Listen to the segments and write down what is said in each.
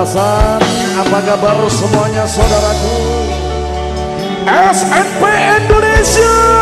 Pasan, apa kabar semuanya saudaraku? SNP Indonesia!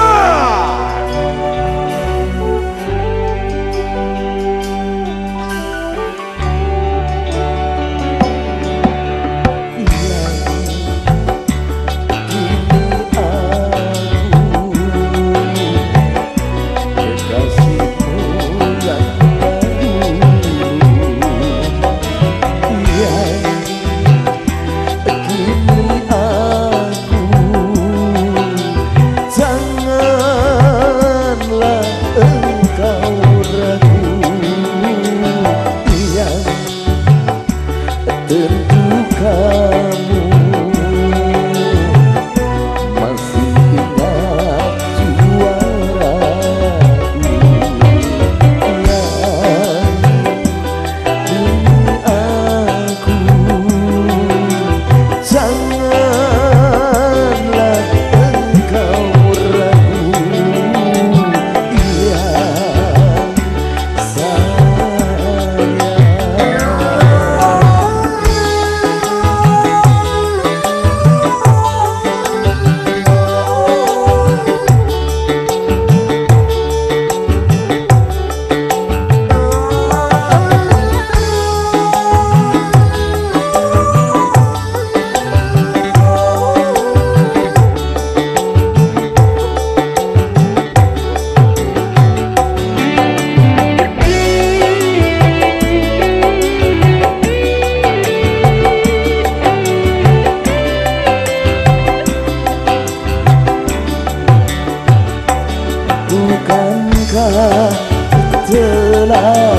了。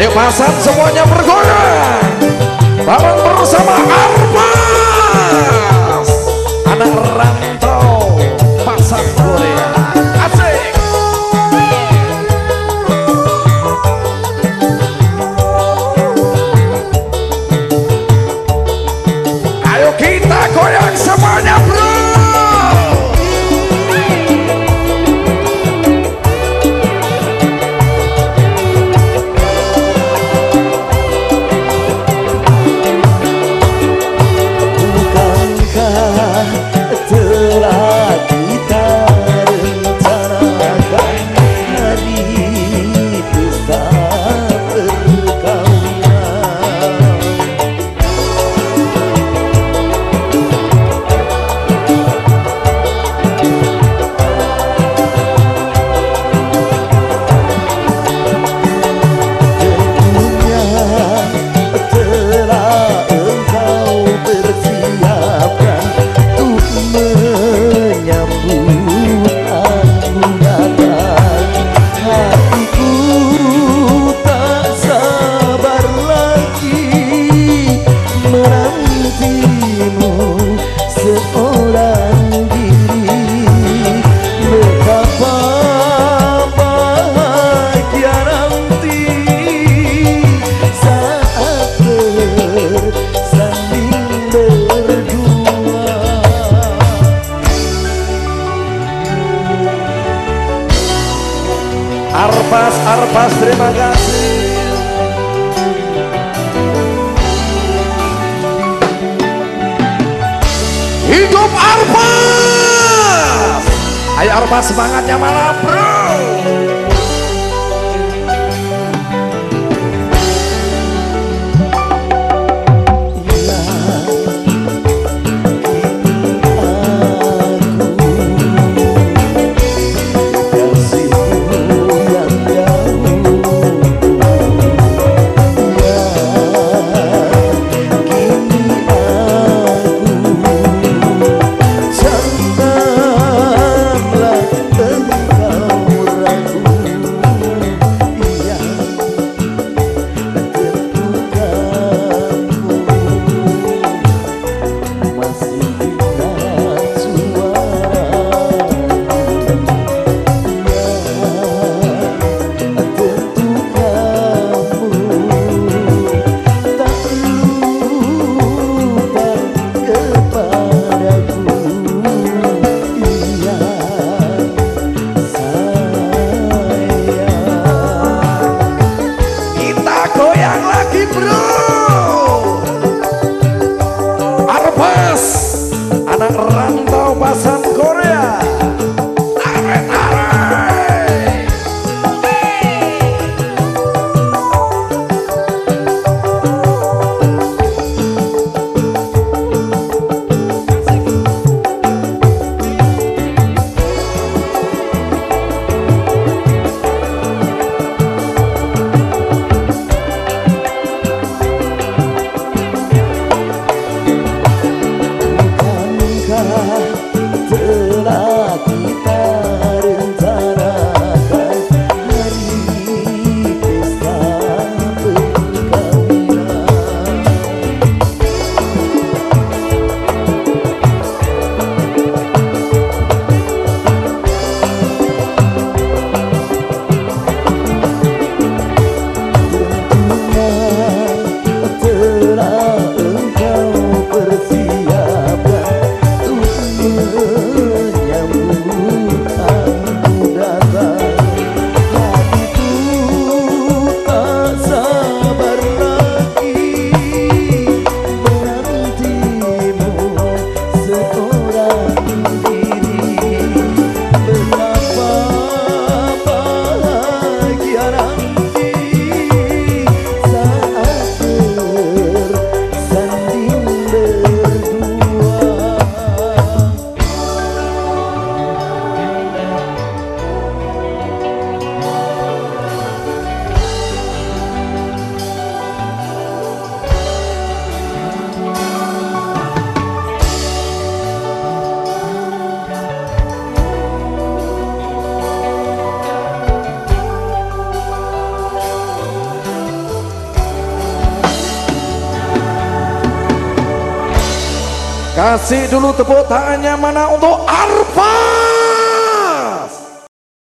Pasan semuanya bergoyang Bareng bersama Armas Anak rantau Hidup Arpas. Ayo Arpas semangatnya mana bro? Kasih dulu tepuk tangannya mana untuk Arfa.